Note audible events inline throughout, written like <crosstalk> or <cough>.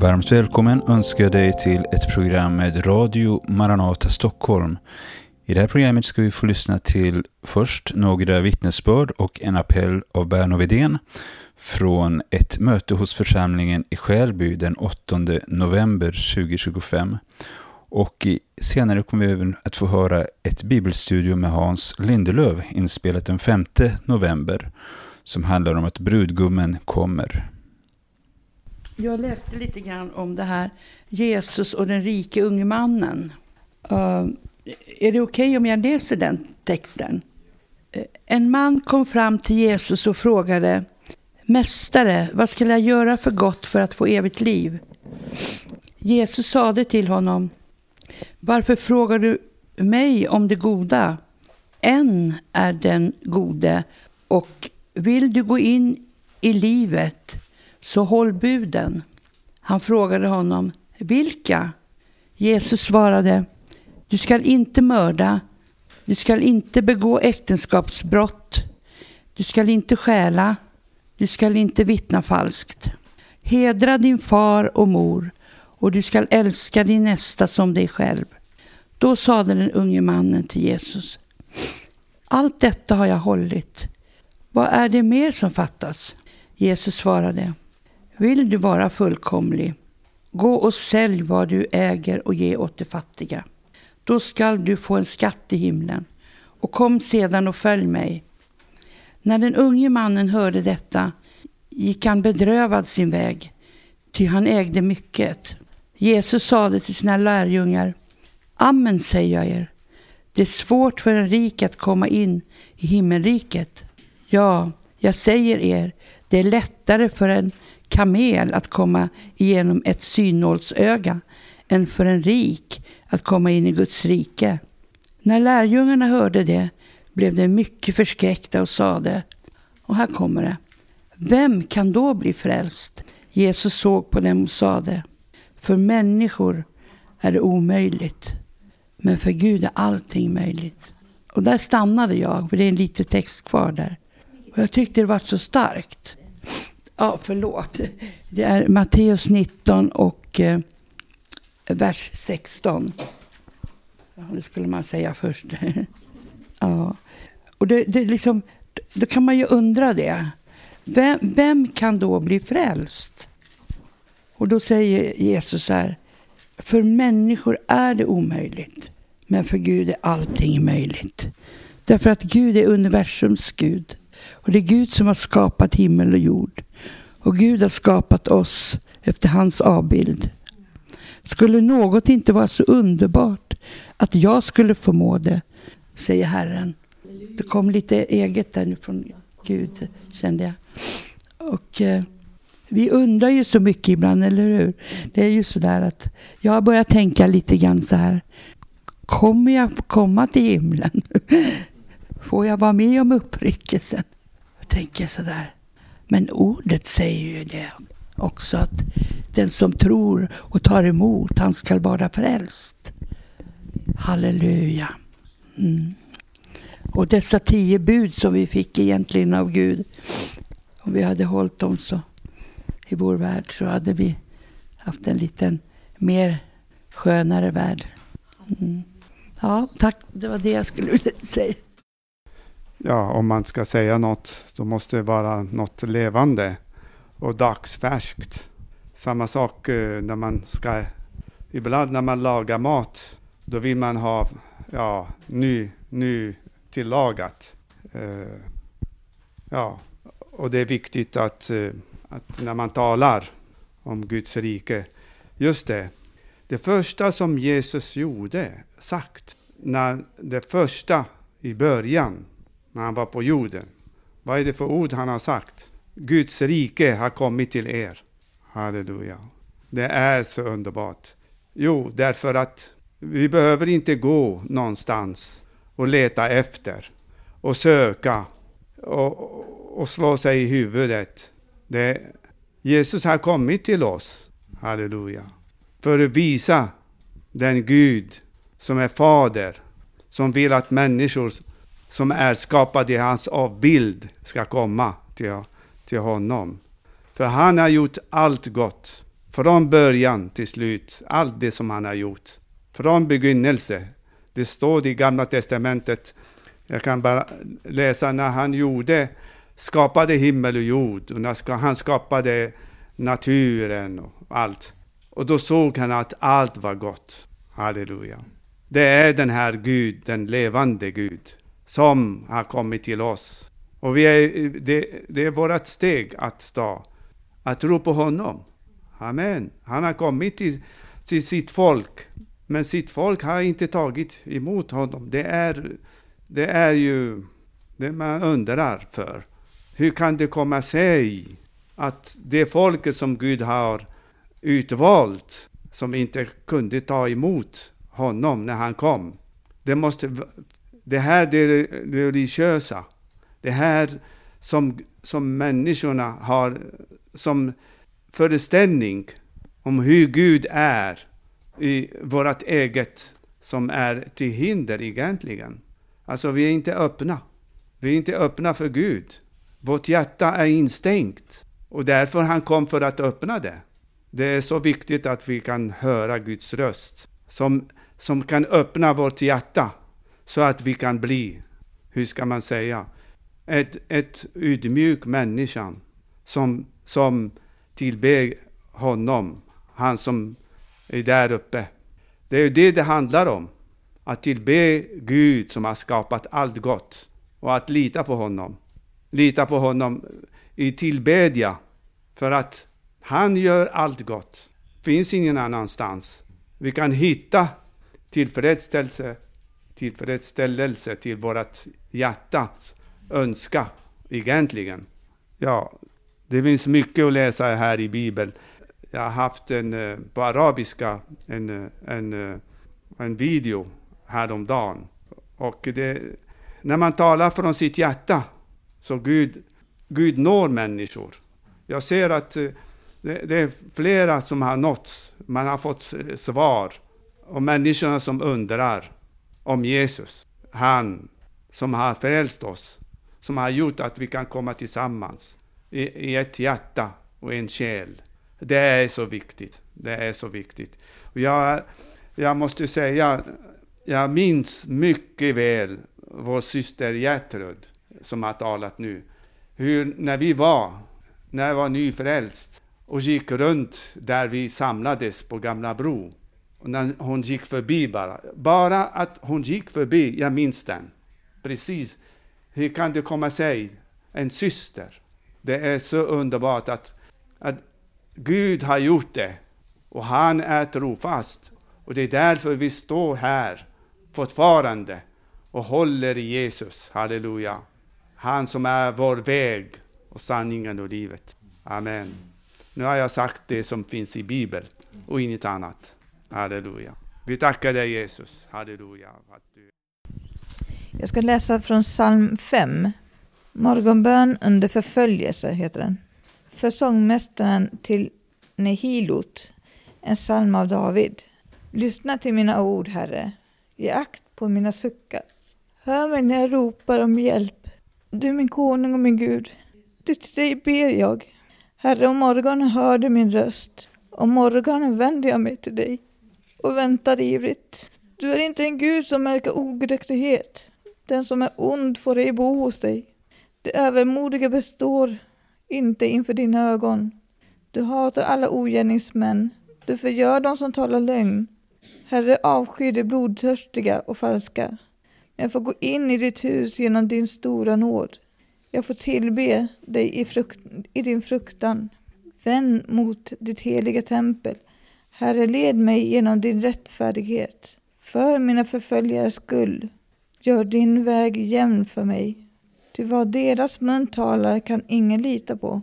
Varmt välkommen önskar jag dig till ett program med Radio Maranata Stockholm. I det här programmet ska vi få lyssna till först några vittnesbörd och en appell av Berno Widén från ett möte hos församlingen i Skälby den 8 november 2025. Och senare kommer vi även att få höra ett bibelstudio med Hans Lindelöv inspelat den 5 november som handlar om att brudgummen kommer. Jag läste lite grann om det här Jesus och den rike unge mannen. Uh, är det okej okay om jag läser den texten? Uh, en man kom fram till Jesus och frågade Mästare, vad ska jag göra för gott för att få evigt liv? Jesus sade till honom Varför frågar du mig om det goda? En är den gode och vill du gå in i livet så håll buden. Han frågade honom, vilka? Jesus svarade, du skall inte mörda, du skall inte begå äktenskapsbrott, du skall inte stjäla, du skall inte vittna falskt. Hedra din far och mor och du skall älska din nästa som dig själv. Då sade den unge mannen till Jesus, allt detta har jag hållit. Vad är det mer som fattas? Jesus svarade, vill du vara fullkomlig, gå och sälj vad du äger och ge åt de fattiga. Då skall du få en skatt i himlen. Och kom sedan och följ mig. När den unge mannen hörde detta gick han bedrövad sin väg, ty han ägde mycket. Jesus sade till sina lärjungar, Amen säger jag er, det är svårt för en rik att komma in i himmelriket. Ja, jag säger er, det är lättare för en kamel att komma igenom ett synålsöga än för en rik att komma in i Guds rike. När lärjungarna hörde det blev de mycket förskräckta och sade, och här kommer det, vem kan då bli frälst? Jesus såg på dem och sade, för människor är det omöjligt, men för Gud är allting möjligt. Och där stannade jag, för det är en liten text kvar där. Och jag tyckte det var så starkt. Ja, förlåt. Det är Matteus 19 och eh, vers 16. Ja, det skulle man säga först. <laughs> ja. Och det, det liksom, då kan man ju undra det. Vem, vem kan då bli frälst? Och då säger Jesus så här. För människor är det omöjligt. Men för Gud är allting möjligt. Därför att Gud är universums Gud. Och det är Gud som har skapat himmel och jord. Och Gud har skapat oss efter hans avbild. Skulle något inte vara så underbart att jag skulle förmå det, säger Herren. Det kom lite eget där nu från Gud, kände jag. Och eh, vi undrar ju så mycket ibland, eller hur? Det är ju så där att jag har börjat tänka lite grann så här. Kommer jag komma till himlen? Får jag vara med om uppryckelsen? Jag tänker så där. Men ordet säger ju det också att den som tror och tar emot, han skall vara frälst. Halleluja. Mm. Och dessa tio bud som vi fick egentligen av Gud, om vi hade hållit dem så i vår värld så hade vi haft en liten mer skönare värld. Mm. Ja, tack. Det var det jag skulle vilja säga ja, om man ska säga något, då måste det vara något levande och dagsfärskt. Samma sak eh, när man ska, ibland när man lagar mat, då vill man ha ja, ny, ny tillagat. Eh, ja, och det är viktigt att, eh, att när man talar om Guds rike, just det, det första som Jesus gjorde, sagt, när det första i början, när han var på jorden. Vad är det för ord han har sagt? Guds rike har kommit till er. Halleluja. Det är så underbart. Jo, därför att vi behöver inte gå någonstans och leta efter och söka och, och slå sig i huvudet. Det, Jesus har kommit till oss, halleluja, för att visa den Gud som är fader, som vill att människor som är skapad i hans avbild ska komma till, till honom. För han har gjort allt gott. Från början till slut, allt det som han har gjort. Från begynnelse. Det står i Gamla Testamentet, jag kan bara läsa när han gjorde, skapade himmel och jord, och när han skapade naturen och allt. Och då såg han att allt var gott. Halleluja. Det är den här Gud, den levande Gud, som har kommit till oss. Och vi är, det, det är vårt steg att ta, att tro på honom. Amen. Han har kommit till, till sitt folk, men sitt folk har inte tagit emot honom. Det är, det är ju det man undrar för. Hur kan det komma sig att det folket som Gud har utvalt, som inte kunde ta emot honom när han kom. Det, måste, det här det religiösa, det här som, som människorna har som föreställning om hur Gud är i vårt eget, som är till hinder egentligen. Alltså vi är inte öppna. Vi är inte öppna för Gud. Vårt hjärta är instängt. Och därför han kom för att öppna det. Det är så viktigt att vi kan höra Guds röst. Som, som kan öppna vårt hjärta. Så att vi kan bli, hur ska man säga, ett, ett ödmjuk människa. Som, som tillber honom. Han som är där uppe. Det är ju det det handlar om. Att tillbe Gud som har skapat allt gott. Och att lita på honom. Lita på honom i tillbedja. För att han gör allt gott. Finns ingen annanstans. Vi kan hitta tillfredsställelse, tillfredsställelse till vårt hjärtas önska, egentligen. Ja, det finns mycket att läsa här i Bibeln. Jag har haft en, eh, på arabiska, en, eh, en, eh, en video häromdagen. Och det, när man talar från sitt hjärta, så Gud, Gud når människor. Jag ser att det, det, är flera som har nåtts. Man har fått svar. Och människorna som undrar om Jesus. Han som har frälst oss. Som har gjort att vi kan komma tillsammans i, i ett hjärta och en själ. Det är så viktigt. Det är så viktigt. Och jag, jag måste säga, jag minns mycket väl vår syster Gertrud som har talat nu. Hur, när vi var, när jag var nyfrälst, och gick runt där vi samlades på Gamla Bro. När hon gick förbi bara. Bara att hon gick förbi, jag minns den. Precis. Hur kan det komma sig? En syster. Det är så underbart att, att Gud har gjort det. Och han är trofast. Och det är därför vi står här fortfarande och håller i Jesus. Halleluja. Han som är vår väg och sanningen och livet. Amen. Nu har jag sagt det som finns i Bibeln och inget annat. Halleluja. Vi tackar dig Jesus. Halleluja. Jag ska läsa från psalm 5. Morgonbön under förföljelse heter den. För sångmästaren till Nehilot, en psalm av David. Lyssna till mina ord, Herre. Ge akt på mina suckar. Hör mig när jag ropar om hjälp. Du min konung och min Gud. Du till dig ber jag. Herre, om morgonen hör du min röst, om morgonen vänder jag mig till dig och väntar ivrigt. Du är inte en Gud som märker ogudaktighet. Den som är ond får ej bo hos dig. Det övermodiga består inte inför dina ögon. Du hatar alla ogärningsmän. Du förgör dem som talar lögn. Herre, avskyr de blodtörstiga och falska. Men jag får gå in i ditt hus genom din stora nåd. Jag får tillbe dig i, frukt, i din fruktan. Vänd mot ditt heliga tempel. Herre, led mig genom din rättfärdighet. För mina förföljares skull, gör din väg jämn för mig. Ty vad deras mun talar kan ingen lita på.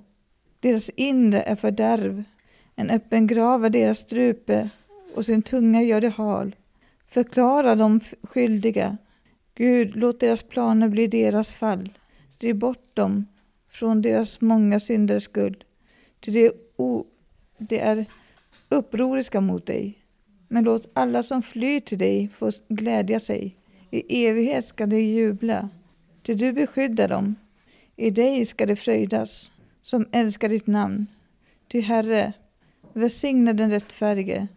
Deras inre är fördärv. En öppen grav är deras strupe och sin tunga gör det hal. Förklara dem skyldiga. Gud, låt deras planer bli deras fall. Driv bort dem från deras många synders skull, Ty det, o, det är upproriska mot dig. Men låt alla som flyr till dig få glädja sig. I evighet ska de jubla, till du beskyddar dem. I dig ska de fröjdas, som älskar ditt namn. Ty Herre, Välsigna den rättfärdige.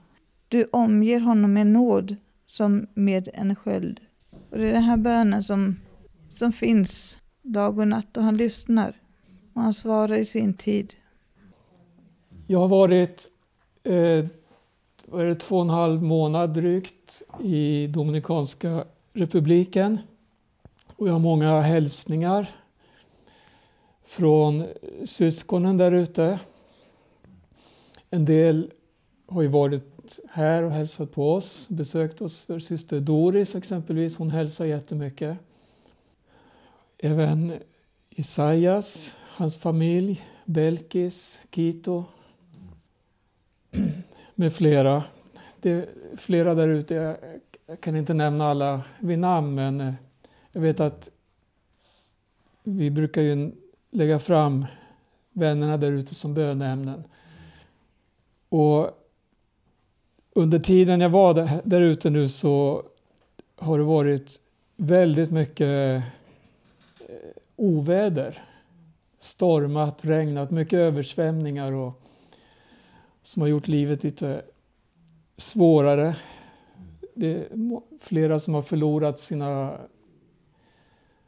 Du omger honom med nåd som med en sköld. Och det är den här bönen som, som finns dag och natt och han lyssnar. Och han svarar i sin tid. Jag har varit eh, vad är det, två och en halv månad drygt i Dominikanska republiken. Och jag har många hälsningar från syskonen där ute. En del har ju varit här och hälsat på oss, besökt oss. För syster Doris exempelvis, hon hälsar jättemycket. Även Isaias, hans familj, Belkis, Kito <clears throat> med flera. Det är flera där ute, jag, jag kan inte nämna alla vid namn men eh, jag vet att vi brukar ju lägga fram vännerna där ute som böneämnen. Och under tiden jag var där, ute nu så har det varit väldigt mycket eh, oväder. Stormat, regnat, mycket översvämningar och som har gjort livet lite svårare. Det är flera som har förlorat sina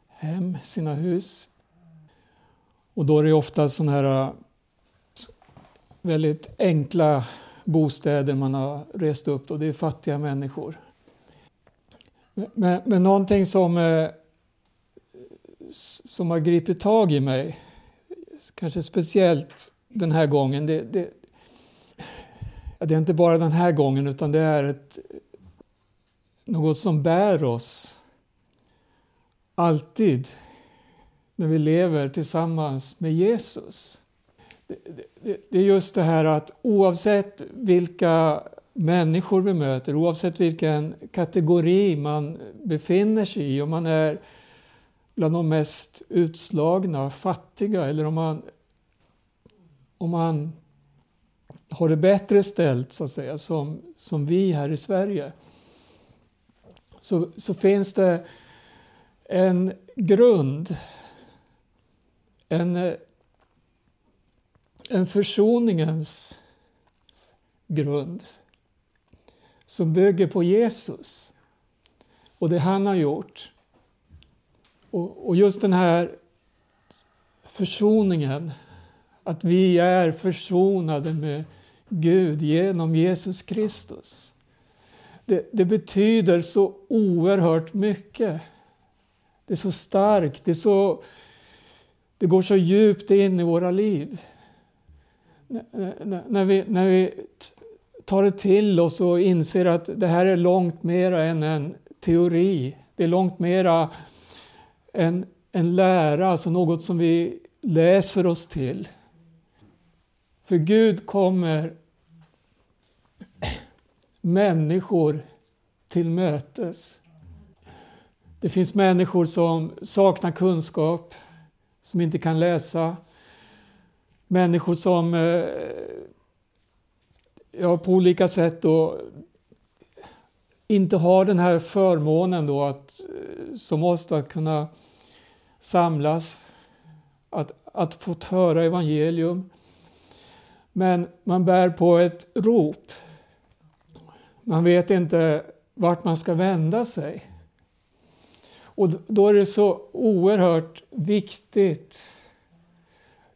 hem, sina hus. Och då är det ofta sådana här äh, väldigt enkla bostäder man har rest upp och det är fattiga människor. Men, men någonting som, äh, som har gripit tag i mig, kanske speciellt den här gången, det, det, det är inte bara den här gången utan det är ett, något som bär oss alltid när vi lever tillsammans med Jesus. Det, det, det, är just det här att oavsett vilka människor vi möter, oavsett vilken kategori man befinner sig i, om man är bland de mest utslagna, fattiga eller om man, om man har det bättre ställt så att säga som, som vi här i Sverige så, så finns det en grund en, en försoningens grund som bygger på Jesus och det han har gjort. Och, och just den här försoningen, att vi är försonade med Gud genom Jesus Kristus. Det, det, betyder så oerhört mycket. Det är så starkt, det, är så, det går så djupt in i våra liv. N när vi, när vi tar det till oss och inser att det här är långt mer än en teori. Det är långt mera än en lära, alltså något som vi läser oss till. För Gud kommer människor till mötes. Det finns människor som saknar kunskap, som inte kan läsa. Människor som eh, ja, på olika sätt då inte har den här förmånen då att, eh, som oss att kunna samlas, att, att få höra evangelium. Men man bär på ett rop man vet inte vart man ska vända sig. Och då är det så oerhört viktigt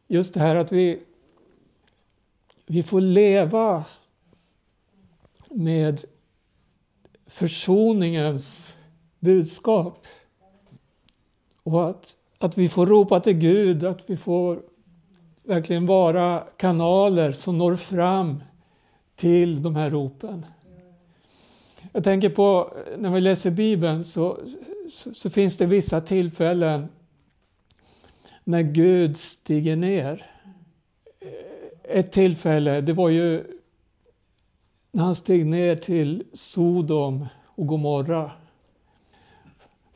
just det här att vi, vi får leva med försoningens budskap. Och att, att vi får ropa till Gud, att vi får verkligen vara kanaler som når fram till de här ropen. Jag tänker på när vi läser Bibeln så, så, så, finns det vissa tillfällen när Gud stiger ner. Ett tillfälle, det var ju när han steg ner till Sodom och Gomorra.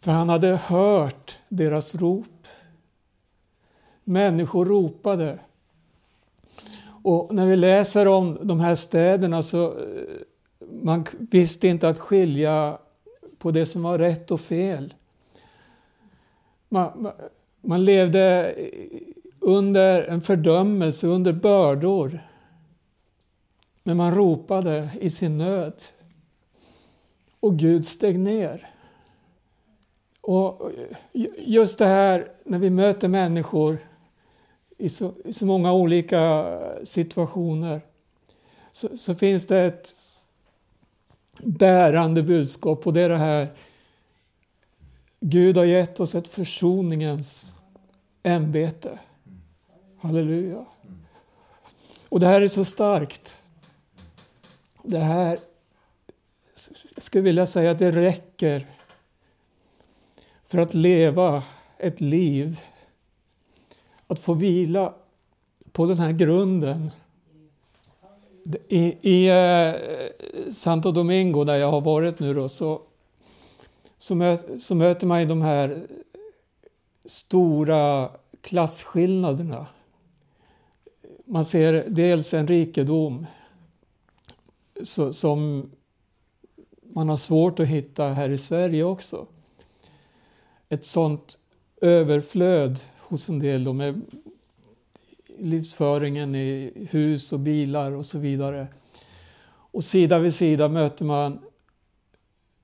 För han hade hört deras rop. Människor ropade. Och när vi läser om de här städerna så man visste inte att skilja på det som var rätt och fel. Man, man levde under en fördömelse, under bördor. Men man ropade i sin nöd. Och Gud steg ner. Och eh, just det här när vi möter människor i så, i så många olika situationer så, så, finns det ett bärande budskap och det är det här Gud har gett oss ett försoningens ämbete. Halleluja. Och det här är så starkt. Det här, jag skulle vilja säga att det räcker för att leva ett liv. Att få vila på den här grunden. I, i eh, Santo Domingo, där jag har varit nu då, så, så, möt, så möter man ju de här stora klasskillnaderna. Man ser dels en rikedom så, som man har svårt att hitta här i Sverige också. Ett sånt överflöd hos en del De är livsföringen i hus och bilar och så vidare. Och sida vid sida möter man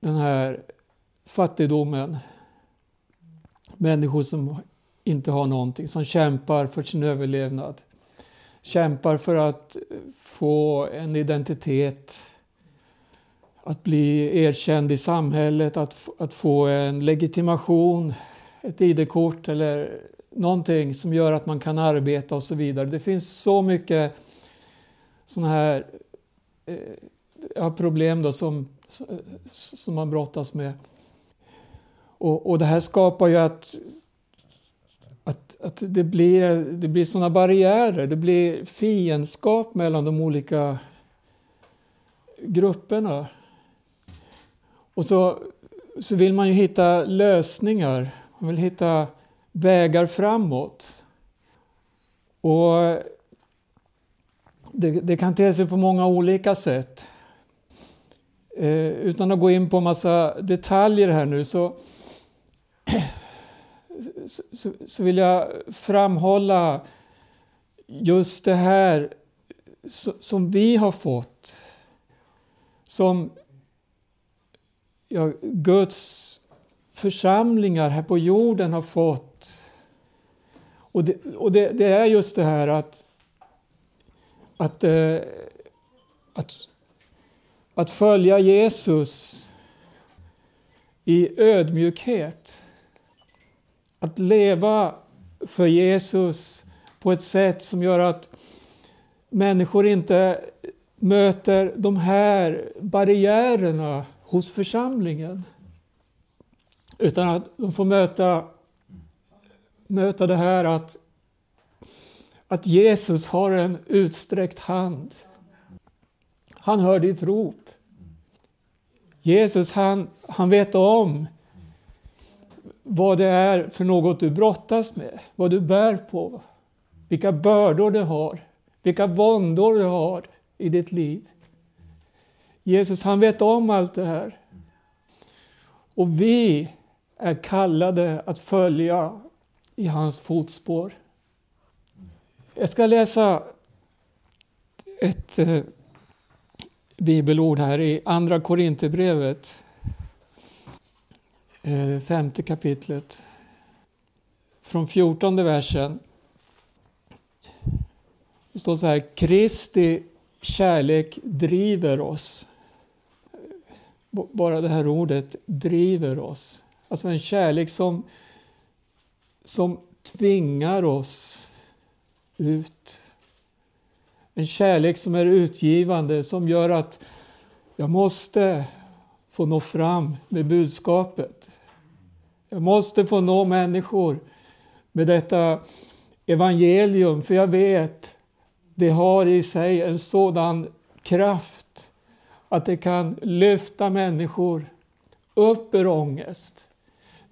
den här fattigdomen. Människor som inte har någonting, som kämpar för sin överlevnad. Kämpar för att få en identitet, att bli erkänd i samhället, att, att få en legitimation, ett ID-kort eller någonting som gör att man kan arbeta och så vidare. Det finns så mycket sådana här eh, problem då som, som man brottas med. Och, och det här skapar ju att, att, att det blir, det blir sådana barriärer, det blir fiendskap mellan de olika grupperna. Och så, så vill man ju hitta lösningar, man vill hitta vägar framåt. Och det, det kan te sig på många olika sätt. Eh, utan att gå in på massa detaljer här nu så, så, så, vill jag framhålla just det här som vi har fått. Som ja, Guds församlingar här på jorden har fått. Och det, och det, det är just det här att, att, eh, att, att följa Jesus i ödmjukhet. Att leva för Jesus på ett sätt som gör att människor inte möter de här barriärerna hos församlingen. Utan att de får möta, möta det här att, att Jesus har en utsträckt hand. Han hör ditt rop. Jesus han, han vet om vad det är för något du brottas med, vad du bär på, vilka bördor du har, vilka våndor du har i ditt liv. Jesus han vet om allt det här. Och vi är kallade att följa i hans fotspår. Jag ska läsa ett eh, bibelord här i Andra Korinthierbrevet, eh, femte kapitlet, från fjortonde versen. Det står så här, Kristi kärlek driver oss. Bara det här ordet driver oss. Alltså en kärlek som, som tvingar oss ut. En kärlek som är utgivande, som gör att jag måste få nå fram med budskapet. Jag måste få nå människor med detta evangelium, för jag vet det har i sig en sådan kraft att det kan lyfta människor upp ur ångest.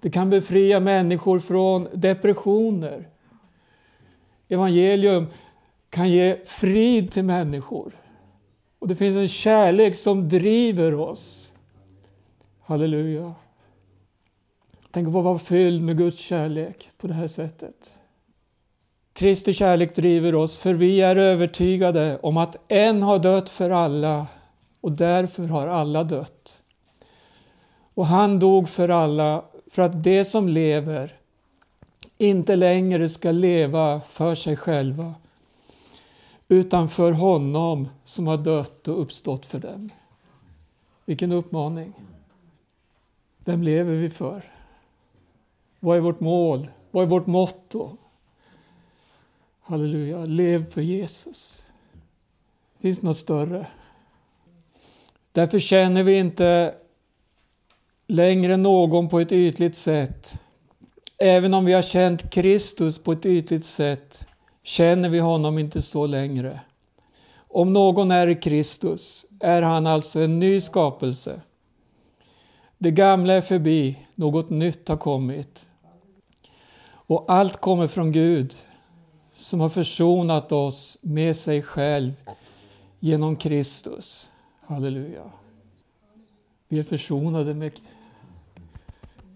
Det kan befria människor från depressioner. Evangelium kan ge frid till människor. Och det finns en kärlek som driver oss. Halleluja. Tänk att få vara fylld med Guds kärlek på det här sättet. Kristi kärlek driver oss, för vi är övertygade om att en har dött för alla och därför har alla dött. Och han dog för alla för att de som lever inte längre ska leva för sig själva utan för honom som har dött och uppstått för dem. Vilken uppmaning! Vem lever vi för? Vad är vårt mål? Vad är vårt motto? Halleluja, lev för Jesus. Finns något större? Därför känner vi inte längre än någon på ett ytligt sätt. Även om vi har känt Kristus på ett ytligt sätt känner vi honom inte så längre. Om någon är i Kristus är han alltså en ny skapelse. Det gamla är förbi, något nytt har kommit. Och allt kommer från Gud som har försonat oss med sig själv genom Kristus. Halleluja. Vi är försonade med...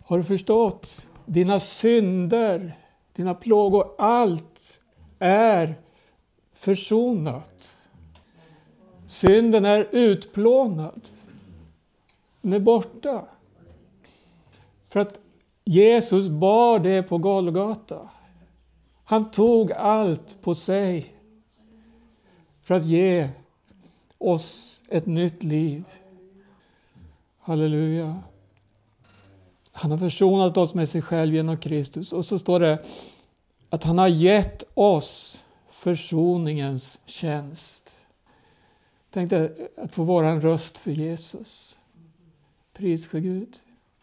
Har du förstått? Dina synder, dina plågor, allt är försonat. Synden är utplånad. Den är borta. För att Jesus bar det på Golgata. Han tog allt på sig för att ge oss ett nytt liv. Halleluja. Han har försonat oss med sig själv genom Kristus. Och så står det att han har gett oss försoningens tjänst. Tänk dig att få vara en röst för Jesus. Pris för Gud.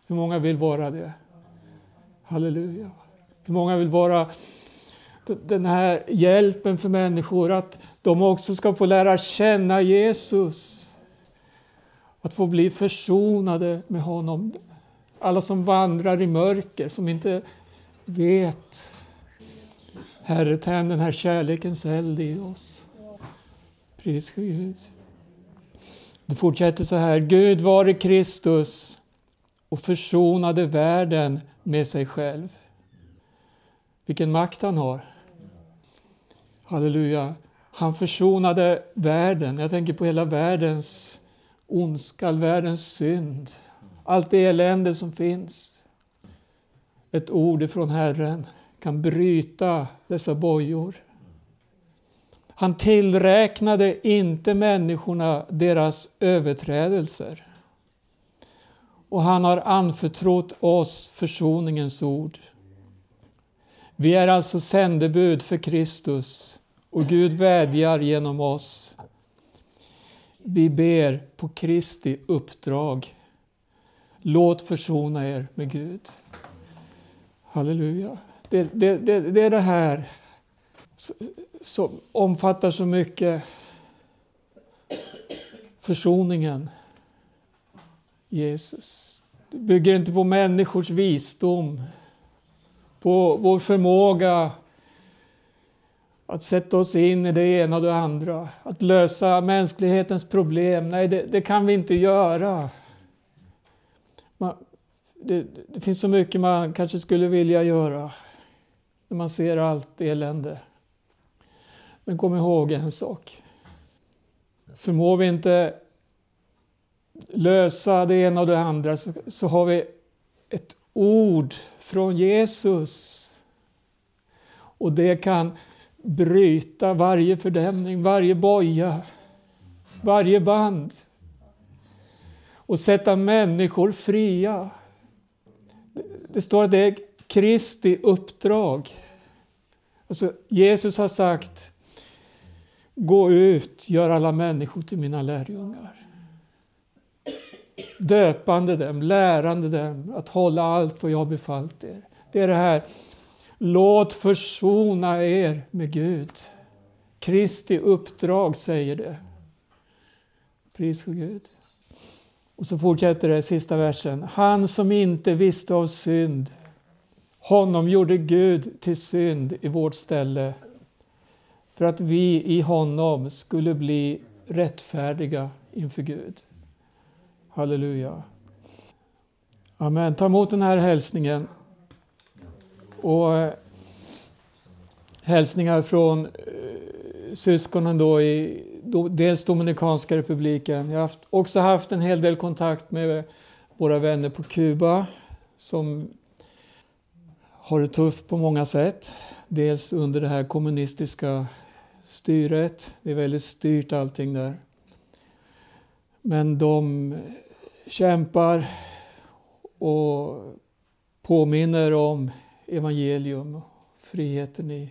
Hur många vill vara det? Halleluja. Hur många vill vara den här hjälpen för människor att de också ska få lära känna Jesus. Att få bli försonade med honom. Alla som vandrar i mörker, som inte vet. Herre, tänd den här kärlekens eld i oss. Pris Gud. Det fortsätter så här. Gud var i Kristus och försonade världen med sig själv. Vilken makt han har. Halleluja. Han försonade världen. Jag tänker på hela världens ondska, världens synd. Allt det elände som finns. Ett ord ifrån Herren kan bryta dessa bojor. Han tillräknade inte människorna deras överträdelser. Och han har anförtrott oss försoningens ord. Vi är alltså sändebud för Kristus och Gud vädjar genom oss. Vi ber på Kristi uppdrag. Låt försona er med Gud. Halleluja. Det, det, det, det är det här som omfattar så mycket. Försoningen. Jesus. Det bygger inte på människors visdom på vår förmåga att sätta oss in i det ena och det andra, att lösa mänsklighetens problem. Nej, det, det kan vi inte göra. Man, det, det, finns så mycket man kanske skulle vilja göra när man ser allt elände. Men kom ihåg en sak. Förmår vi inte lösa det ena och det andra så, så har vi ett ord från Jesus. Och det kan bryta varje fördämning, varje boja, varje band och sätta människor fria. Det står att det är Kristi uppdrag. Alltså, Jesus har sagt Gå ut, gör alla människor till mina lärjungar döpande dem, lärande dem att hålla allt vad jag befallt er. Det är det här, låt försona er med Gud. Kristi uppdrag säger det. Pris för Gud. Och så fortsätter det, sista versen. Han som inte visste av synd, honom gjorde Gud till synd i vårt ställe för att vi i honom skulle bli rättfärdiga inför Gud. Halleluja. Amen. Ta emot den här hälsningen. Och eh, hälsningar från eh, syskonen då i dels Dominikanska republiken. Jag har haft, också haft en hel del kontakt med våra vänner på Kuba som har det tufft på många sätt. Dels under det här kommunistiska styret. Det är väldigt styrt allting där. Men de kämpar och påminner om evangelium och friheten i,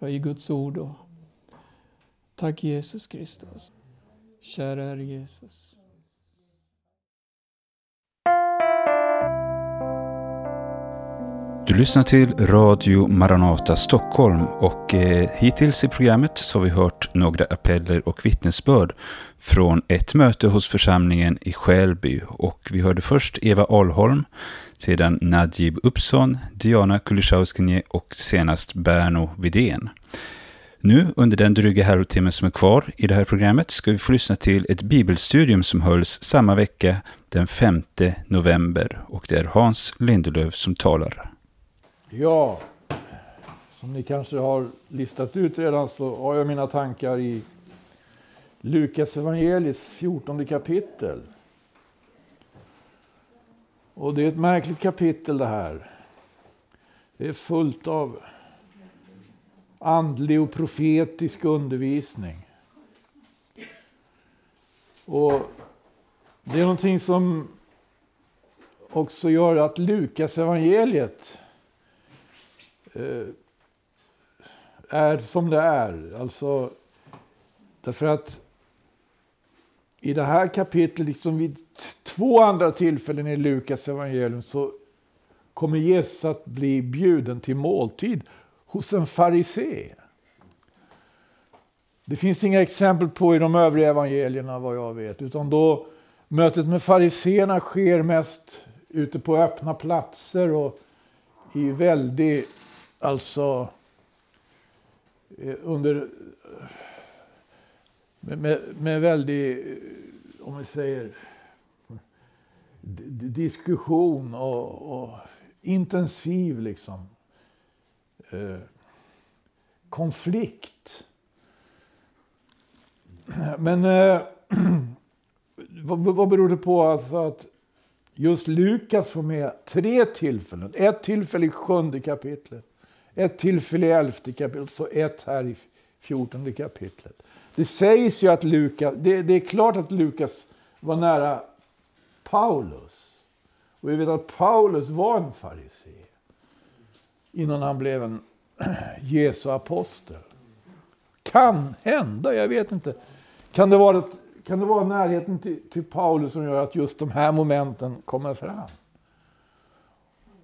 i Guds ord. Och tack Jesus Kristus. Kära Herre Jesus. Du lyssnar till Radio Maranata Stockholm och eh, hittills i programmet så har vi hört några appeller och vittnesbörd från ett möte hos församlingen i Skälby och vi hörde först Eva Alholm, sedan Najib Upson, Diana Kulishauskinje och senast Berno Vidén. Nu under den dryga halvtimme som är kvar i det här programmet ska vi få lyssna till ett bibelstudium som hölls samma vecka den 5 november och det är Hans Lindelöf som talar. Ja, som ni kanske har listat ut redan så har jag mina tankar i Lukas evangelis 14 kapitel. Och det är ett märkligt kapitel det här. Det är fullt av andlig och profetisk undervisning. Och det är någonting som också gör att Lukas evangeliet Eh, är som det är. Alltså, därför att i det här kapitlet, liksom vid två andra tillfällen i Lukas evangelium så kommer Jesus att bli bjuden till måltid hos en farisé. Det finns inga exempel på i de övriga evangelierna vad jag vet, utan då mötet med fariseerna sker mest ute på öppna platser och i väldig alltså eh, under med, med, med väldig, eh, om vi säger, diskussion och, och intensiv liksom eh, konflikt. Men eh, <clears throat> vad, vad beror det på alltså att just Lukas får med tre tillfällen? Ett tillfälle i sjunde kapitlet. Ett tillfälle i elfte kapitlet och ett här i fjortonde kapitlet. Det sägs ju att Lukas, det, det, är klart att Lukas var nära Paulus. Och vi vet att Paulus var en farisé innan han blev en <clears throat> Jesu apostel. Kan hända, jag vet inte. Kan det vara, kan det vara närheten till, till Paulus som gör att just de här momenten kommer fram?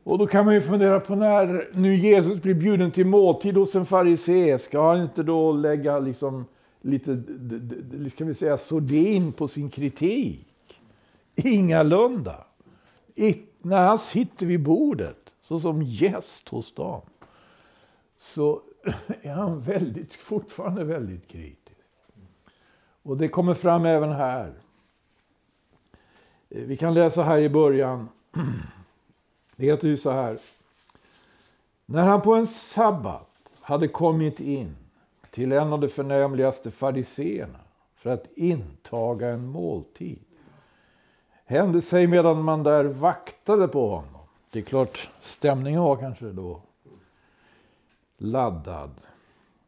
Och då kan man ju fundera på när nu Jesus blir bjuden till måltid hos en farisé, ska han inte då lägga liksom lite, ska vi säga, sordin på sin kritik? Ingalunda. I, när han sitter vid bordet, så som gäst hos dem, så <laughs> är han väldigt, fortfarande väldigt kritisk. Och det kommer fram även här. Eh, vi kan läsa här i början. <clears throat> Det heter ju så här. När han på en sabbat hade kommit in till en av de förnämligaste fariseerna för att intaga en måltid hände sig medan man där vaktade på honom. Det är klart, stämningen var kanske då laddad.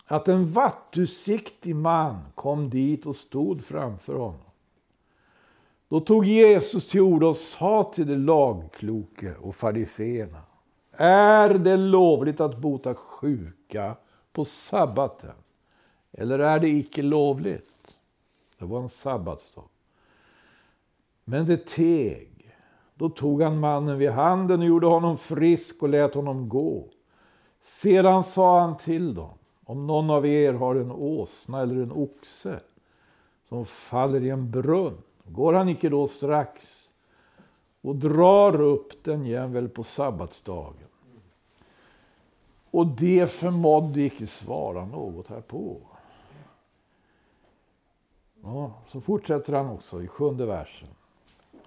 Att en vattusiktig man kom dit och stod framför honom. Då tog Jesus till ord och sa till de lagkloke och fariseerna. Är det lovligt att bota sjuka på sabbaten? Eller är det icke lovligt? Det var en sabbatsdag. Men det teg. Då tog han mannen vid handen och gjorde honom frisk och lät honom gå. Sedan sa han till dem, om någon av er har en åsna eller en oxe som faller i en brunn Går han icke då strax och drar upp den jämväl på sabbatsdagen? Och det förmådde icke svara något härpå. Ja, så fortsätter han också i sjunde versen.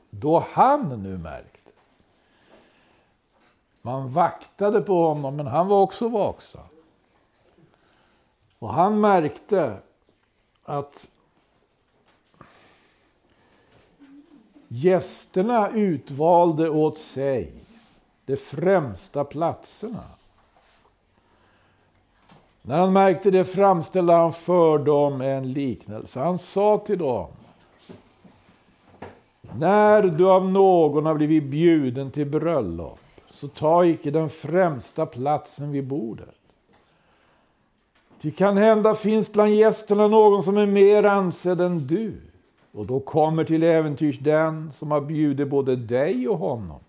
Då han nu märkte. Man vaktade på honom, men han var också vaksam. Och han märkte att gästerna utvalde åt sig de främsta platserna. När han märkte det framställde han för dem en liknelse. Han sa till dem. När du av någon har blivit bjuden till bröllop, så ta icke den främsta platsen vid bordet. Ty kan hända finns bland gästerna någon som är mer ansedd än du. Och då kommer till äventyrs den som har bjudit både dig och honom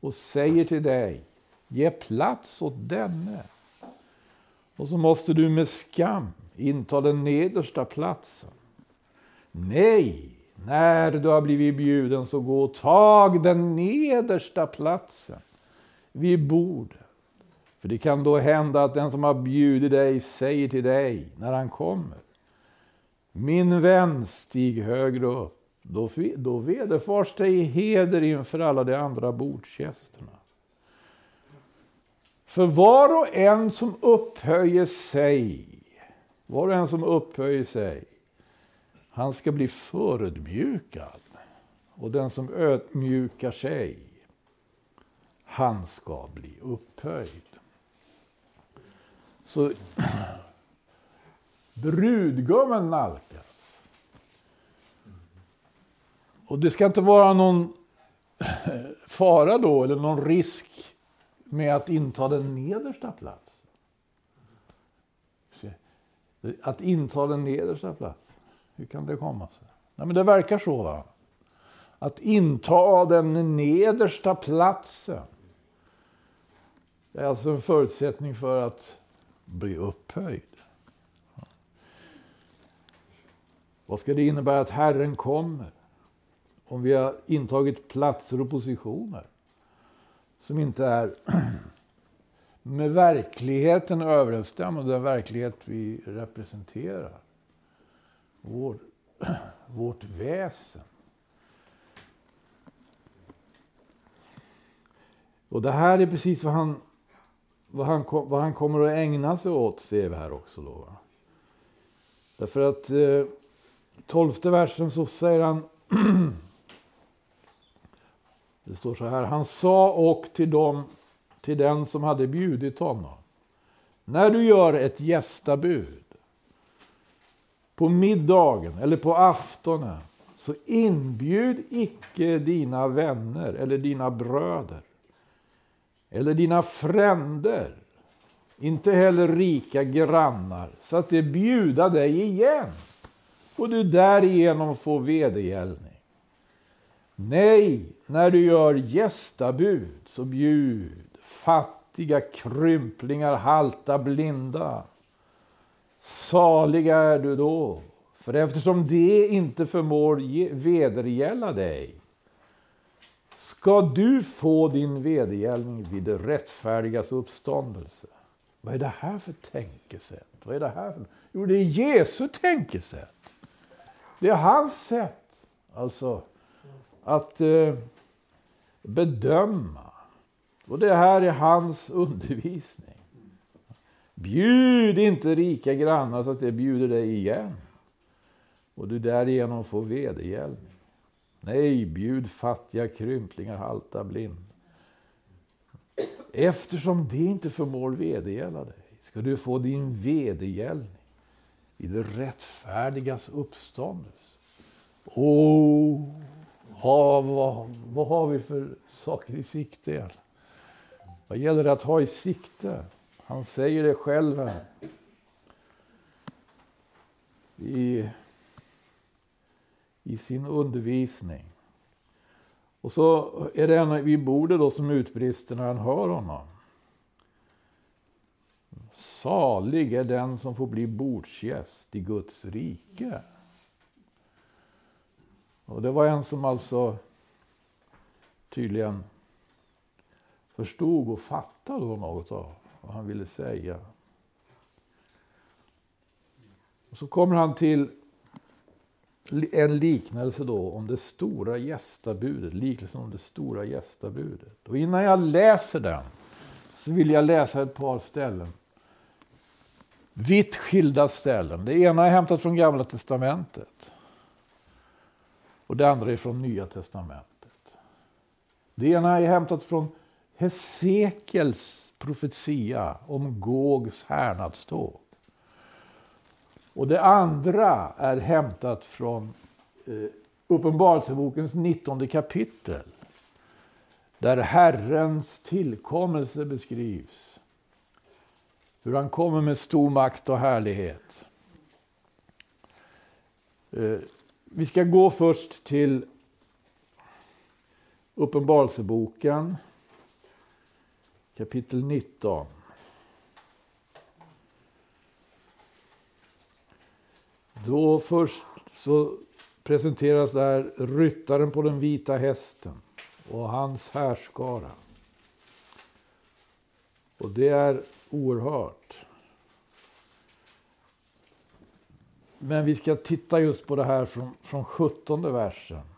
och säger till dig, ge plats åt denne. Och så måste du med skam inta den nedersta platsen. Nej, när du har blivit bjuden så gå och tag den nedersta platsen vid bordet. För det kan då hända att den som har bjudit dig säger till dig när han kommer. Min vän, stig högre upp. Då, då vederfars dig heder inför alla de andra bordsgästerna. För var och en som upphöjer sig, var och en som upphöjer sig, han ska bli förödmjukad. Och den som ödmjukar sig, han ska bli upphöjd. Så <clears throat> brudgummen nalkas. Och det ska inte vara någon <clears throat> fara då, eller någon risk med att inta den nedersta platsen. Att inta den nedersta platsen. Hur kan det komma sig? Nej, men det verkar så. va? Att inta den nedersta platsen. Det är alltså en förutsättning för att bli upphöjd. Vad ska det innebära att Herren kommer? Om vi har intagit platser och positioner som inte är <clears throat> med verkligheten överensstämmande, den verklighet vi representerar. Vår, vårt väsen. Och det här är precis vad han, vad han, vad han kommer att ägna sig åt, ser vi här också. Då. Därför att eh, tolfte versen så säger han <clears throat> Det står så här. Han sa och till dem, till den som hade bjudit honom. När du gör ett gästabud på middagen eller på aftonen så inbjud icke dina vänner eller dina bröder eller dina fränder, inte heller rika grannar, så att de bjuda dig igen och du därigenom får vedergällning. Nej, när du gör gästabud så bjud fattiga, krymplingar, halta, blinda. Saliga är du då, för eftersom det inte förmår vedergälla dig ska du få din vedergällning vid det rättfärdigas uppståndelse. Vad är det här för tänkesätt? Vad är det här för... Jo, det är Jesu tänkesätt. Det är hans sätt. Alltså, att eh, bedöma. Och det här är hans undervisning. Bjud inte rika grannar så att de bjuder dig igen. Och du därigenom får vedergällning. Nej, bjud fattiga krymplingar, halta, blind. Eftersom det inte förmår vedergälla dig ska du få din vedergällning i det rättfärdigas uppståndelse. Oh, ha, vad, vad har vi för saker i sikte? Vad gäller det att ha i sikte? Han säger det själv här. I, i sin undervisning. Och så är det en vid bordet då som utbrister när han hör honom. Salig är den som får bli bordsgäst i Guds rike. Och det var en som alltså tydligen förstod och fattade något av vad han ville säga. Och så kommer han till en liknelse då om det stora gästabudet, liknelsen om det stora gästabudet. Och innan jag läser den så vill jag läsa ett par ställen vitt skilda ställen. Det ena är hämtat från Gamla Testamentet. Och det andra är från Nya Testamentet. Det ena är hämtat från Hesekels profetia om Gogs härnadståg. Och det andra är hämtat från eh, Uppenbarelsebokens 19 kapitel. Där Herrens tillkommelse beskrivs. Hur han kommer med stor makt och härlighet. Eh, vi ska gå först till Uppenbarelseboken kapitel 19. Då först så presenteras där ryttaren på den vita hästen och hans härskara. Och det är oerhört. Men vi ska titta just på det här från, från 17 versen.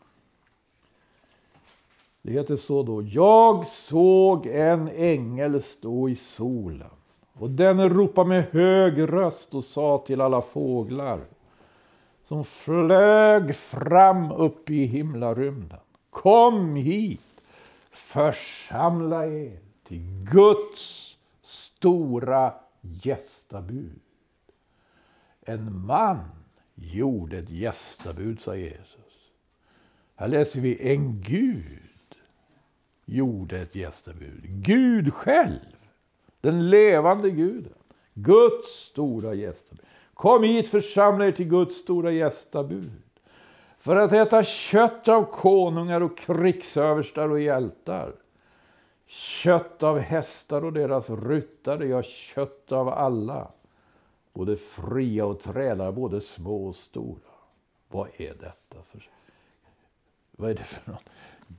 Det heter så då. Jag såg en ängel stå i solen. Och den ropade med hög röst och sa till alla fåglar som flög fram upp i himlarymden. Kom hit, församla er till Guds stora gästabud. En man gjorde ett gästabud, sa Jesus. Här läser vi en Gud gjorde ett gästabud. Gud själv, den levande guden. Guds stora gästabud. Kom hit, församla er till Guds stora gästabud. För att äta kött av konungar och krigsöverstar och hjältar. Kött av hästar och deras ryttare, ja, kött av alla. Både fria och trälar, både små och stora. Vad är detta för... Vad är det för något?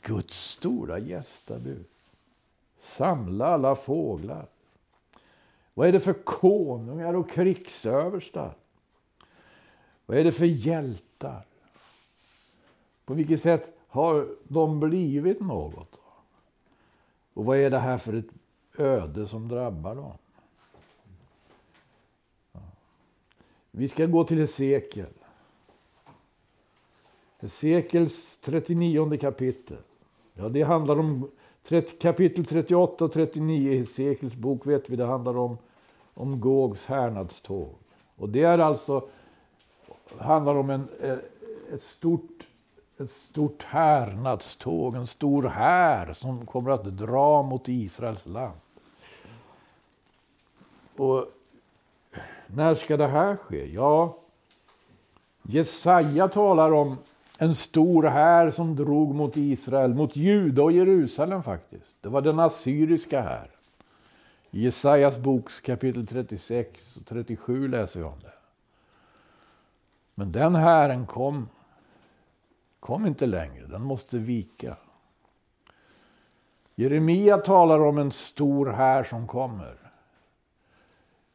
Guds stora gästabud. Samla alla fåglar. Vad är det för konungar och krigsöverstar? Vad är det för hjältar? På vilket sätt har de blivit något? Och vad är det här för ett öde som drabbar dem? Vi ska gå till Hesekiel. Hesekels 39 kapitel. Ja, det handlar om kapitel 38 och 39 i Hesekels bok vet vi, det handlar om, om Gogs härnadståg. Och det är alltså, handlar om en, eh, ett stort ett stort härnadståg, en stor här som kommer att dra mot Israels land. Och när ska det här ske? Ja, Jesaja talar om en stor här som drog mot Israel, mot Juda och Jerusalem faktiskt. Det var den assyriska här. I Jesajas boks kapitel 36 och 37 läser vi om det. Men den hären kom, kom inte längre, den måste vika. Jeremia talar om en stor här som kommer.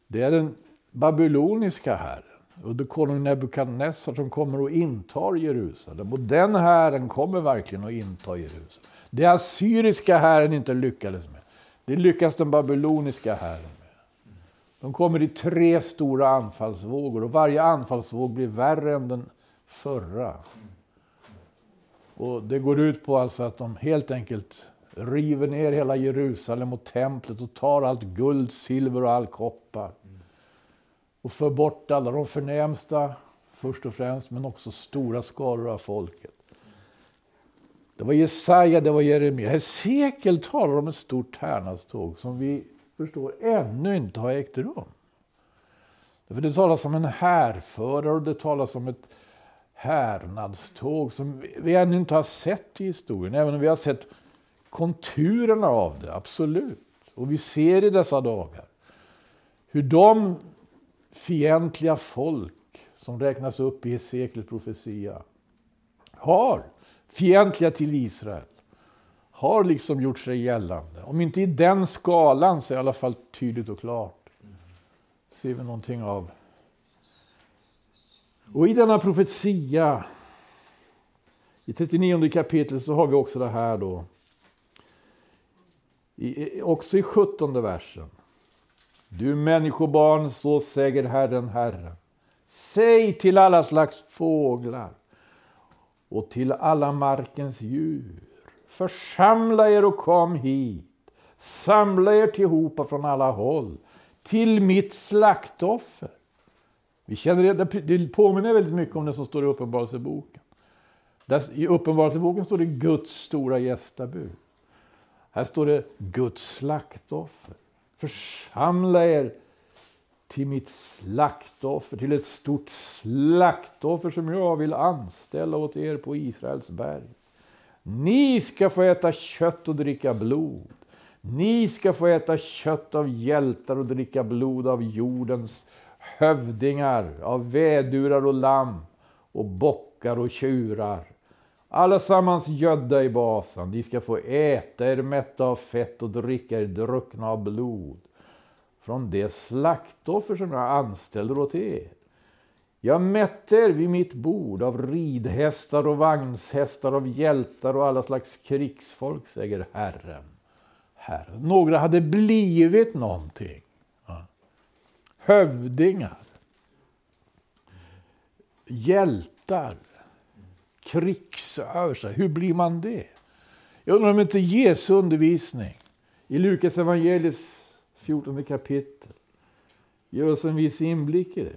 Det är den babyloniska här under konung Nebukadnessar som kommer och intar Jerusalem. Och den hären kommer verkligen att inta Jerusalem. Det assyriska hären inte lyckades med. Det lyckas den babyloniska hären med. De kommer i tre stora anfallsvågor och varje anfallsvåg blir värre än den förra. Och Det går ut på alltså att de helt enkelt river ner hela Jerusalem och templet och tar allt guld, silver och all koppar och för bort alla de förnämsta först och främst, men också stora skaror av folket. Det var Jesaja, det var Jeremia. Hesekiel talar om ett stort härnadståg som vi förstår ännu inte har ägt rum. För det talas om en härförare och det talas om ett härnadståg som vi ännu inte har sett i historien, även om vi har sett konturerna av det, absolut. Och vi ser i dessa dagar hur de fientliga folk som räknas upp i Hesekiels profetia har, fientliga till Israel, har liksom gjort sig gällande. Om inte i den skalan så i alla fall tydligt och klart. Ser vi någonting av. Och i denna profetia, i 39 kapitlet så har vi också det här då. I, också i 17 versen. Du människobarn, så säger Herren, Herren. Säg till alla slags fåglar och till alla markens djur. Församla er och kom hit. Samla er tillhopa från alla håll till mitt slaktoffer. Vi känner det, det påminner väldigt mycket om det som står i Uppenbarelseboken. I Uppenbarelseboken står det Guds stora gästabud. Här står det Guds slaktoffer. Församla er till mitt slaktoffer, till ett stort slaktoffer som jag vill anställa åt er på Israels berg. Ni ska få äta kött och dricka blod. Ni ska få äta kött av hjältar och dricka blod av jordens hövdingar, av vädurar och lamm och bockar och tjurar. Allesammans gödda i basan, de ska få äta er mätta av fett och dricka er druckna av blod från det slaktoffer som jag anställer åt er. Jag mätte er vid mitt bord av ridhästar och vagnshästar, av hjältar och alla slags krigsfolk, säger Herren. Herren. Några hade blivit någonting. Hövdingar. Hjältar. Krigsöverstar. Hur blir man det? Jag undrar om inte Jesu undervisning i Lukas evangeliets 14 kapitel ger oss en viss inblick i det.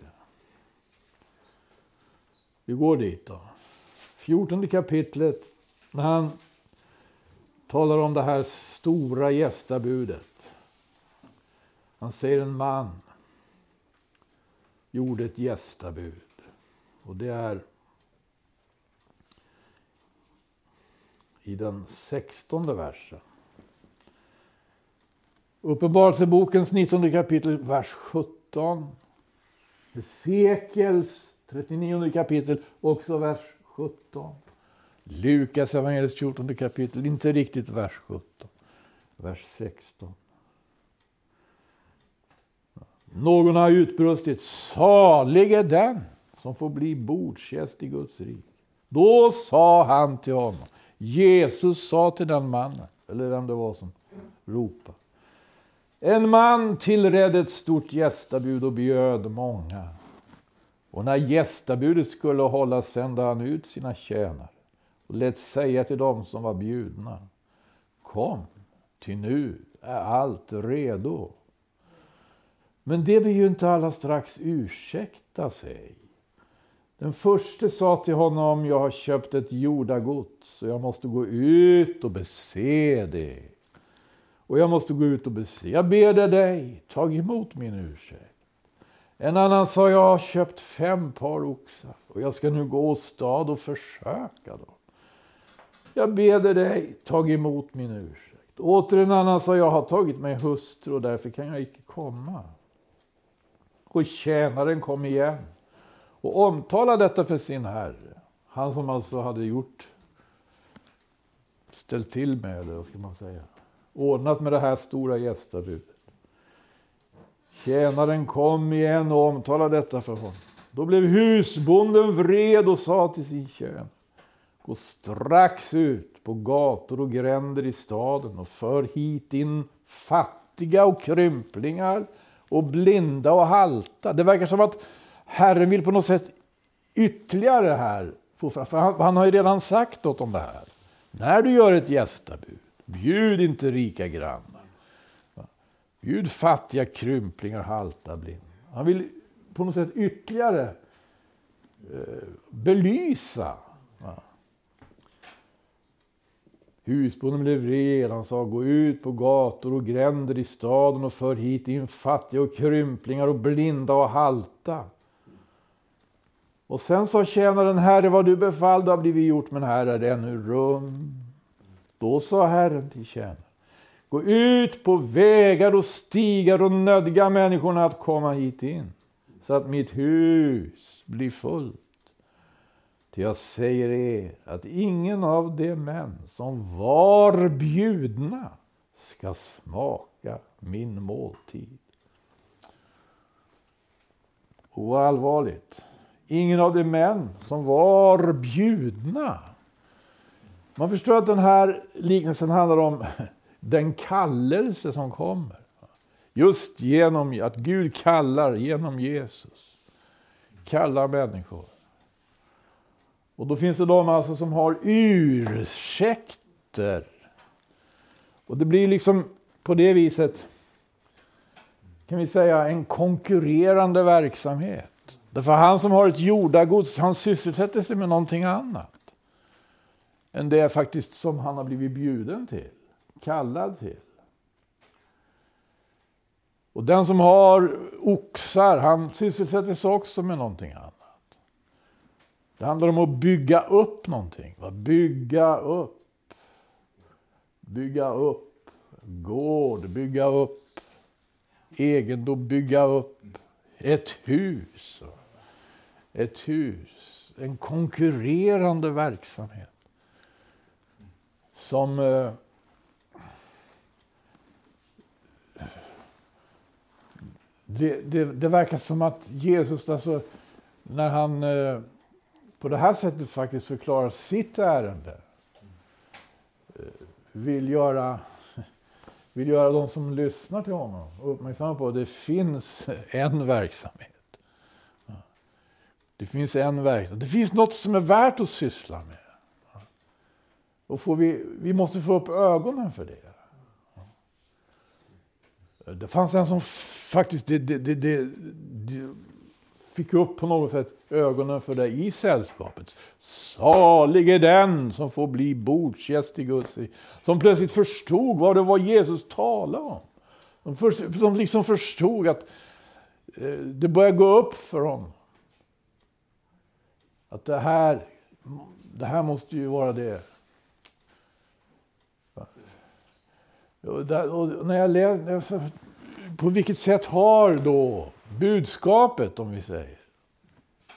Vi går dit då. 14 kapitlet, när han talar om det här stora gästabudet. Han säger en man gjorde ett gästabud. Och det är i den sextonde versen. Uppenbarelsebokens 19 kapitel, vers 17. Hesekiels 39 kapitel, också vers 17. Lukas evangeliets 14 kapitel, inte riktigt vers 17. Vers 16. Någon har utbrustit, salig är den som får bli bordsgäst i Guds rik. Då sa han till honom, Jesus sa till den mannen, eller vem det var som ropade. En man tillredde ett stort gästabud och bjöd många. Och när gästabudet skulle hållas sände han ut sina tjänare och lät säga till dem som var bjudna. Kom, till nu är allt redo. Men det vill ju inte alla strax ursäkta sig. Den första sa till honom, jag har köpt ett jordagods och jag måste gå ut och bese det. Och jag måste gå ut och bese. Jag ber dig, tag emot min ursäkt. En annan sa, jag har köpt fem par oxar och jag ska nu gå åstad och försöka dem. Jag ber dig, tag emot min ursäkt. Åter en annan sa, jag har tagit mig hustru och därför kan jag icke komma. Och tjänaren kom igen och omtalade detta för sin herre. Han som alltså hade gjort, ställt till med det, vad ska man säga, ordnat med det här stora gästabudet. Tjänaren kom igen och omtalade detta för honom. Då blev husbonden vred och sa till sin tjänare. Gå strax ut på gator och gränder i staden och för hit in fattiga och krymplingar och blinda och halta. Det verkar som att Herren vill på något sätt ytterligare här få fram, för han, han har ju redan sagt något om det här. När du gör ett gästabud, bjud inte rika grannar. Bjud fattiga krymplingar, halta, blinda. Han vill på något sätt ytterligare eh, belysa Husbonden blev vred. Han sa, gå ut på gator och gränder i staden och för hit in fattiga och krymplingar och blinda och halta. Och sen sa tjänaren, Herre, vad du befallde har blivit gjort, men här är det ännu rum. Då sa Herren till tjänaren, gå ut på vägar och stigar och nödga människorna att komma hit in, så att mitt hus blir fullt. Ty jag säger er att ingen av de män som var bjudna ska smaka min måltid. Oallvarligt. Ingen av de män som var bjudna. Man förstår att den här liknelsen handlar om <laughs> den kallelse som kommer. Just genom att Gud kallar genom Jesus. Kallar människor. Och då finns det de alltså som har ursäkter. Och det blir liksom på det viset kan vi säga en konkurrerande verksamhet. Därför han som har ett jordagods, han sysselsätter sig med någonting annat. Än det faktiskt som han har blivit bjuden till, kallad till. Och den som har oxar, han sysselsätter sig också med någonting annat. Det handlar om att bygga upp någonting. Bygga upp. Bygga upp. Gård, bygga upp. Egendom, bygga upp. Ett hus. Ett hus. En konkurrerande verksamhet. Som eh, det, det, det, verkar som att Jesus, alltså, när han eh, på det här sättet faktiskt förklarar sitt ärende, eh, vill göra, vill göra de som lyssnar till honom uppmärksamma på att det finns en verksamhet. Det finns en verklighet. Det finns något som är värt att syssla med. Och får vi, vi måste få upp ögonen för det. Det fanns en som faktiskt det, det, det, det, fick upp på något sätt ögonen för det i sällskapet. Salig är den som får bli bordsgäst i Guds Som plötsligt förstod vad det var Jesus talade om. De, för, de liksom förstod att eh, det började gå upp för dem. Att det här, det här måste ju vara det Och, där, och när jag läste, på vilket sätt har då budskapet, om vi säger,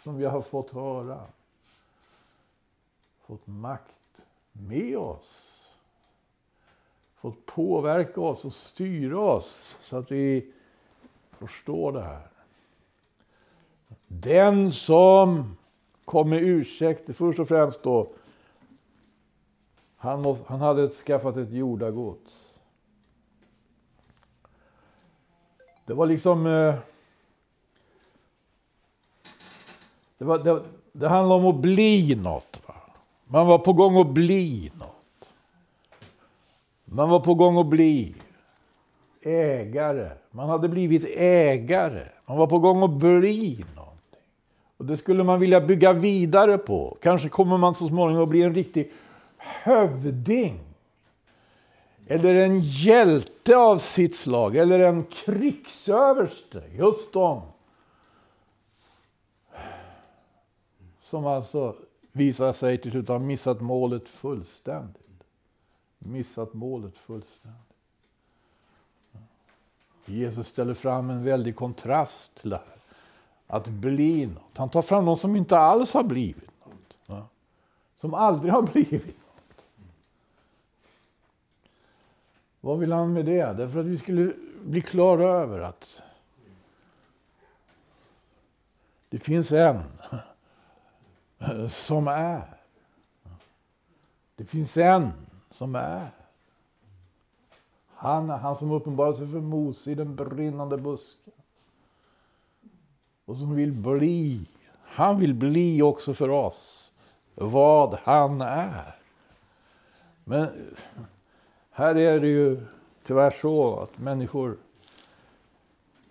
som vi har fått höra, fått makt med oss? Fått påverka oss och styra oss så att vi förstår det här. Den som kom med ursäkter. först och främst då, han, måste, han hade skaffat ett jordagods. Det var liksom... Eh, det, var, det, det handlade om att bli något. Va? Man var på gång att bli något. Man var på gång att bli ägare. Man hade blivit ägare. Man var på gång att bli något. Och det skulle man vilja bygga vidare på. Kanske kommer man så småningom att bli en riktig hövding eller en hjälte av sitt slag, eller en krigsöverste. Just de. Som alltså visar sig till slut ha missat målet fullständigt. Missat målet fullständigt. Jesus ställer fram en väldig kontrast till det här. Att bli något. Han tar fram någon som inte alls har blivit något. Som aldrig har <laughs> blivit något. Vad vill han med det? Därför att vi skulle bli klara över att det finns en <laughs> som är. Det finns en som är. Han, han som uppenbarar sig för Mose i den brinnande busken. Och som vill bli. Han vill bli också för oss vad han är. Men här är det ju tyvärr så att människor,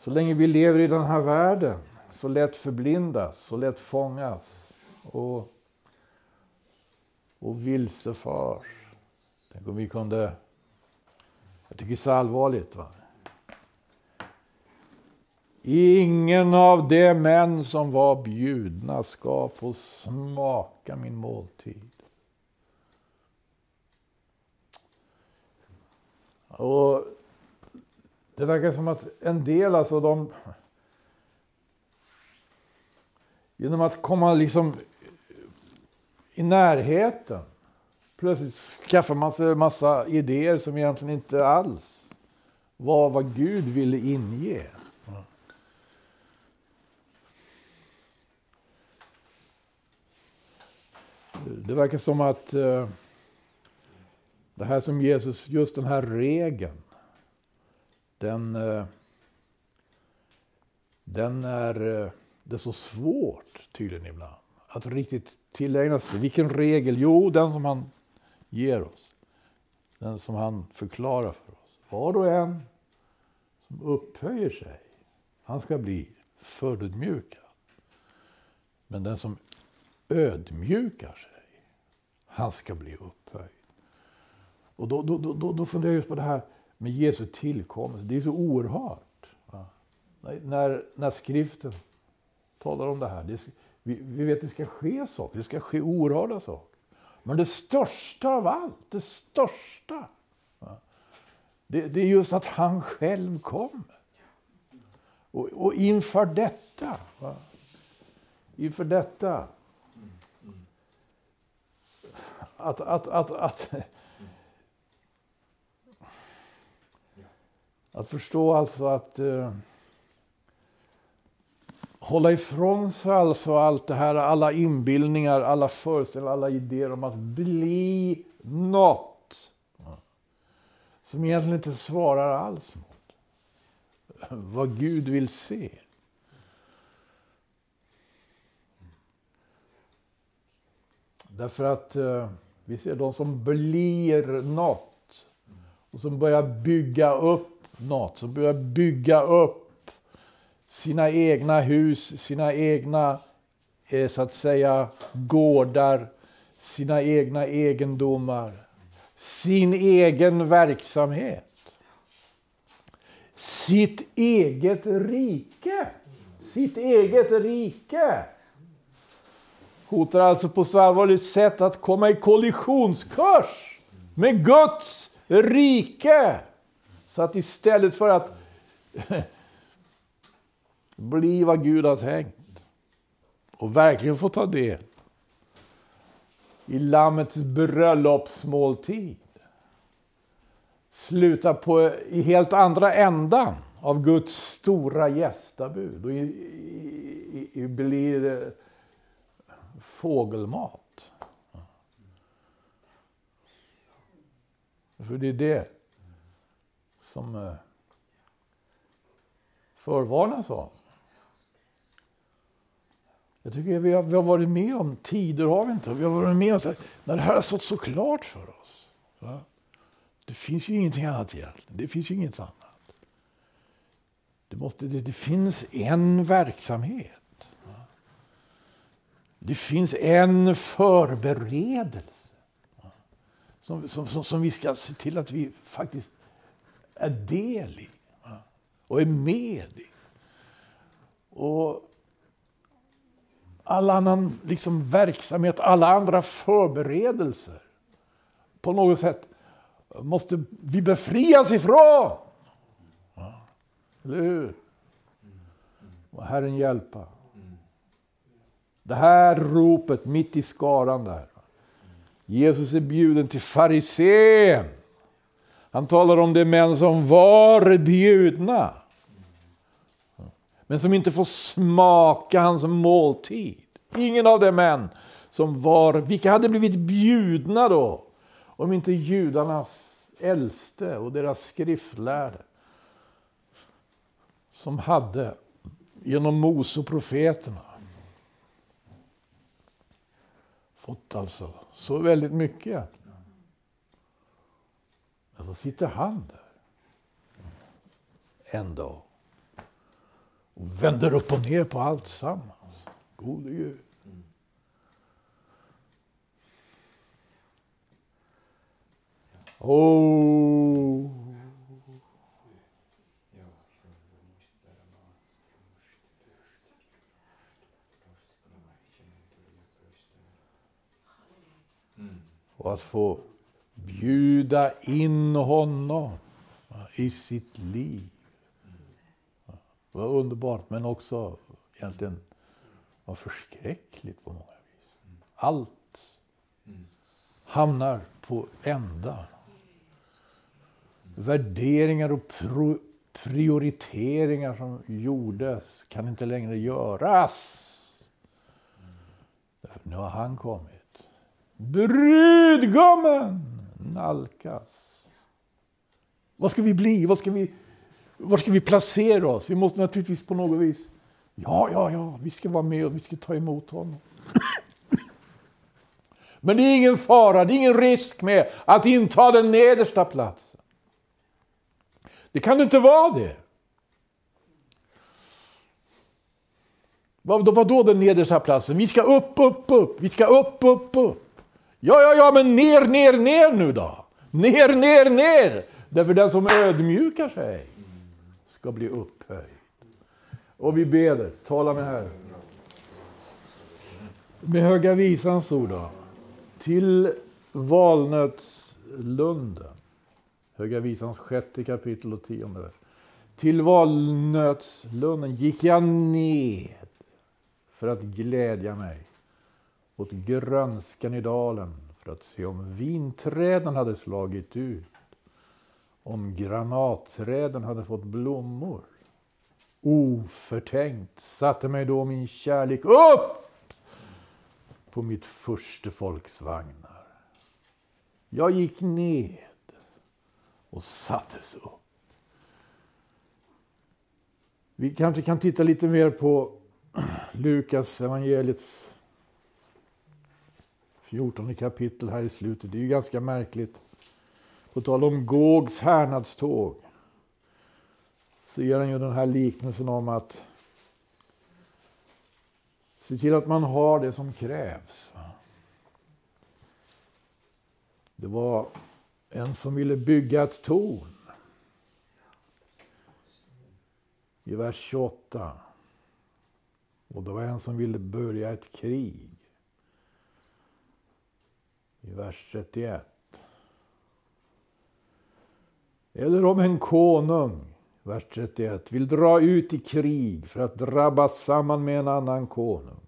så länge vi lever i den här världen, så lätt förblindas, så lätt fångas och, och vilseförs. Tänk om vi kunde... Jag tycker det är så allvarligt. Va? Ingen av de män som var bjudna ska få smaka min måltid. Och det verkar som att en del, alltså de... Genom att komma liksom i närheten. Plötsligt skaffar man sig en massa idéer som egentligen inte alls var vad Gud ville inge. Det verkar som att eh, det här som Jesus, just den här regeln, den, eh, den är, eh, det är så svårt tydligen ibland att riktigt tillägna sig. Vilken regel? Jo, den som han ger oss. Den som han förklarar för oss. Var och en som upphöjer sig, han ska bli förödmjukad. Men den som ödmjukar sig, han ska bli upphöjd. Och då, då, då, då funderar jag just på det här med Jesu tillkommelse. Det är så oerhört. Ja. När, när skriften talar om det här. Det, vi, vi vet att det ska ske saker, det ska ske oerhörda saker. Men det största av allt, det största, ja. Det, det är just att han själv kommer. Och, och inför detta, va? inför detta, att, att, att, att, att förstå alltså att uh, hålla ifrån sig alltså allt det här, alla inbildningar, alla föreställningar, alla idéer om att bli något. Som egentligen inte svarar alls mot vad Gud vill se. Därför att eh, vi ser de som blir något och som börjar bygga upp något, som börjar bygga upp sina egna hus, sina egna eh, så att säga gårdar, sina egna egendomar, sin egen verksamhet. Sitt eget rike. Sitt eget rike hotar alltså på så allvarligt sätt att komma i kollisionskurs med Guds rike. Så att istället för att <laughs> bli vad Gud har tänkt och verkligen få ta del i Lammets bröllopsmåltid sluta på i helt andra ändan av Guds stora gästabud och i, i, i, blir fågelmat. För det är det som eh, förvarnas om. Jag tycker vi har, vi har varit med om tider, har vi inte? Vi har varit med om när det här har stått så klart för oss. Va? Det finns ju ingenting annat egentligen. Det finns ju inget annat. Det, måste, det, det finns en verksamhet. Det finns en förberedelse som, som, som, som, vi ska se till att vi faktiskt är del i och är med i. Och all annan liksom verksamhet, alla andra förberedelser på något sätt måste vi befrias ifrån. Eller hur? Och Herren hjälpa. Det här ropet mitt i skaran där. Jesus är bjuden till farisén. Han talar om de män som var bjudna. Men som inte får smaka hans måltid. Ingen av de män som var, vilka hade blivit bjudna då? Om inte judarnas äldste och deras skriftlärde. Som hade, genom Mose och profeterna, fått alltså så väldigt mycket. Men så sitter han där en dag och vänder upp och ner på allt sammans. Gode Gud. Oh. Och att få bjuda in honom i sitt liv. Det var underbart, men också egentligen vad förskräckligt på många vis. Allt hamnar på ända. Värderingar och prioriteringar som gjordes kan inte längre göras. Därför nu har han kommit. Brudgummen nalkas. Vad ska vi bli? Vad ska vi, var ska vi placera oss? Vi måste naturligtvis på något vis Ja, ja, ja, vi ska vara med och vi ska ta emot honom. Men det är ingen fara, det är ingen risk med att inta den nedersta platsen. Det kan inte vara det. Vad, vad då den nedersta platsen? Vi ska upp, upp, upp. Vi ska upp, upp, upp. Ja, ja, ja, men ner, ner, ner nu då. Ner, ner, ner. Därför den som ödmjukar sig ska bli upphöjd. Och vi beder. Tala med Herren. Med Höga Visans ord då. Till Valnötslunden. Höga Visans sjätte kapitel och tionde vers. Till Valnötslunden gick jag ned för att glädja mig åt grönskan i dalen för att se om vinträden hade slagit ut, om granatträden hade fått blommor. Oförtänkt satte mig då min kärlek upp på mitt första folks vagnar. Jag gick ned och sattes upp. Vi kanske kan titta lite mer på <clears throat> Lukas evangeliets 14 kapitel här i slutet. Det är ju ganska märkligt. På tal om Gågs härnadståg så ger han ju den här liknelsen om att se till att man har det som krävs. Det var en som ville bygga ett torn. I vers 28. Och det var en som ville börja ett krig. I vers 31. Eller om en konung, vers 31, vill dra ut i krig för att drabbas samman med en annan konung.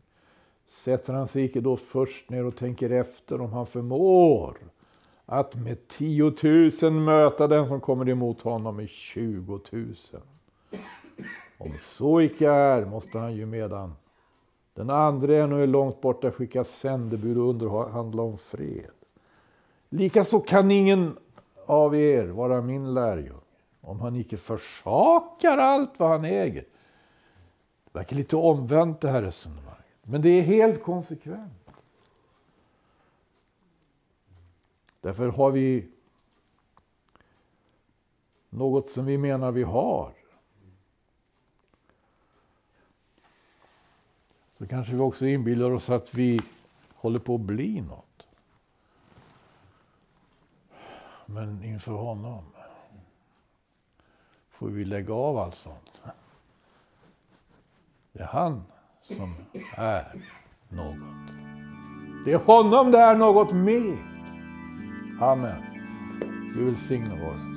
Sätter han sig icke då först ner och tänker efter om han förmår att med tiotusen möta den som kommer emot honom med tjugotusen. Om så icke är måste han ju medan den andra är nu långt borta skicka sändebud och underhandla om fred. Likaså kan ingen av er vara min lärjung om han icke försakar allt vad han äger. Det verkar lite omvänt det här resonemanget. Men det är helt konsekvent. Därför har vi något som vi menar vi har. Så kanske vi också inbillar oss att vi håller på att bli något. Men inför honom får vi lägga av allt sånt. Det är han som är något. Det är honom det är något med. Amen. Vi välsigne vår.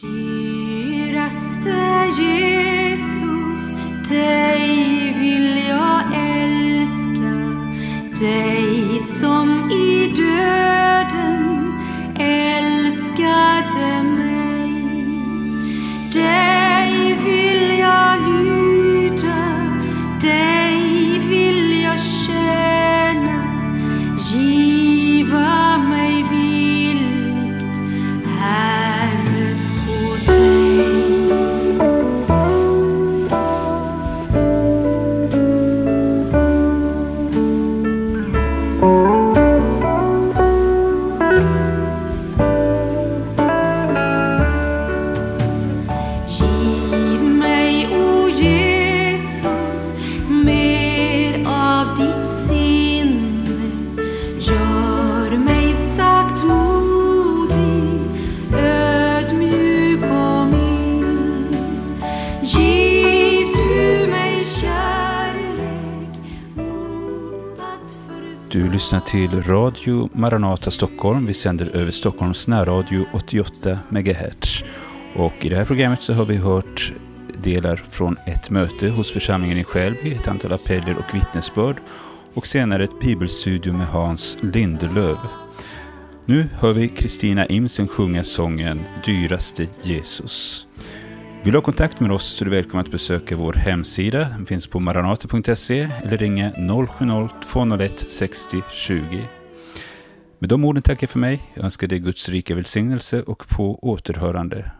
Dyraste Jesus, dig vill jag älska. Dig lyssnar till Radio Maranata Stockholm. Vi sänder över Stockholms närradio 88 MHz. Och i det här programmet så har vi hört delar från ett möte hos församlingen i Skälby, ett antal appeller och vittnesbörd och senare ett bibelstudium med Hans Lindelöv. Nu hör vi Kristina Imsen sjunga sången Dyraste Jesus. Vill du ha kontakt med oss så är du välkommen att besöka vår hemsida. Den finns på maranata.se eller ringa 070-201 60 20. Med de orden tackar jag för mig. Jag önskar dig Guds rika välsignelse och på återhörande.